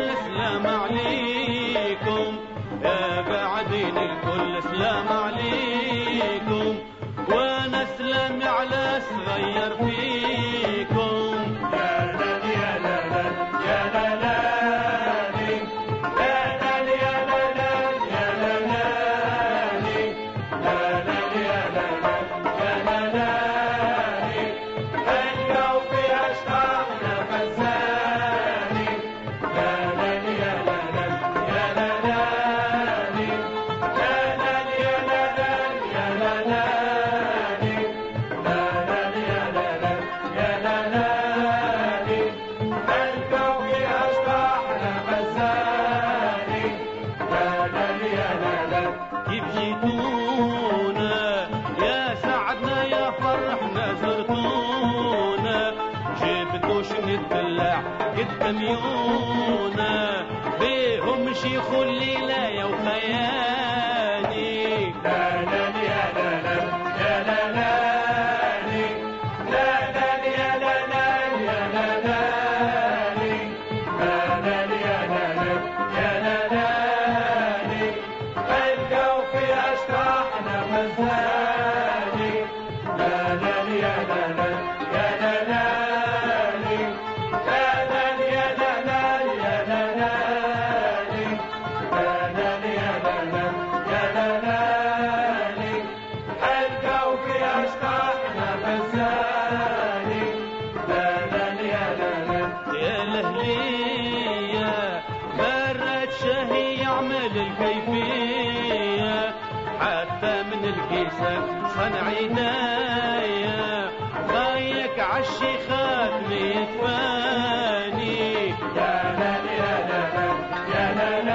الإسلام عليك عميونا بهم شيخ الليلة يا وخياني لا لا لا لا لا لا لا Yeah. الحسن صنع دايا غايك عشي خاتمي تفاني يا لال يا لال يا لال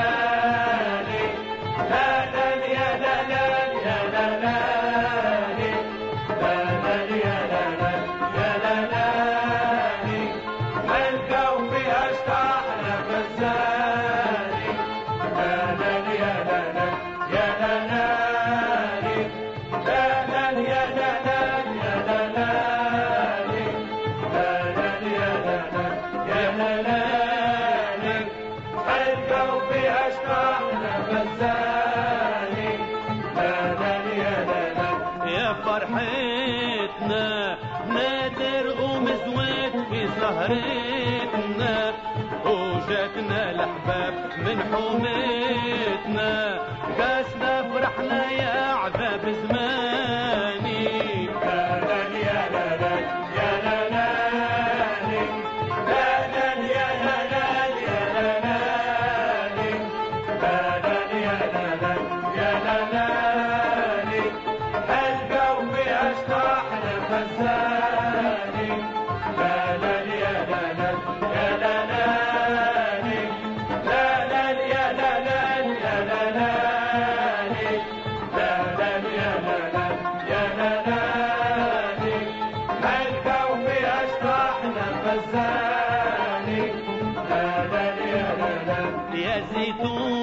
لا لال يا لال يا لال لا لال يا لال يا لال ملكه وفيها اشتاح لبزاي غزالي هذا يا فرحتنا نادر في سهرتنا. من حومتنا. باش نفرحنا يا عذاب زمان.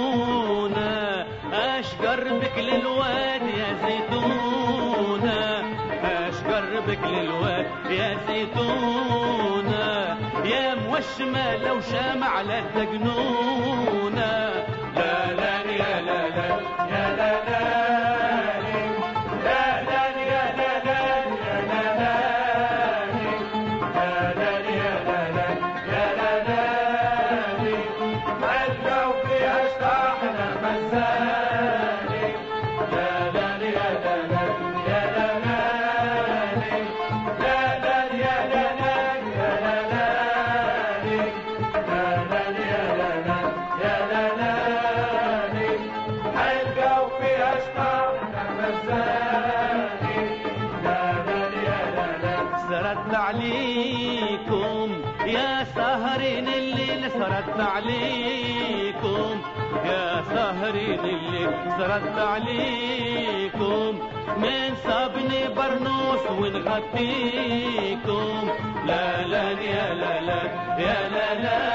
زيتونة أشجر بك للواد يا زيتونة. أشجر بك للواد يا زيتونة. يا موشمة لو شام على جنونة سهرين الليل سردت عليكم. يا سهرين الليل سردت عليكم. من صبني برنوس ونغطيكم. لا لا يا لا لا يا لا لا.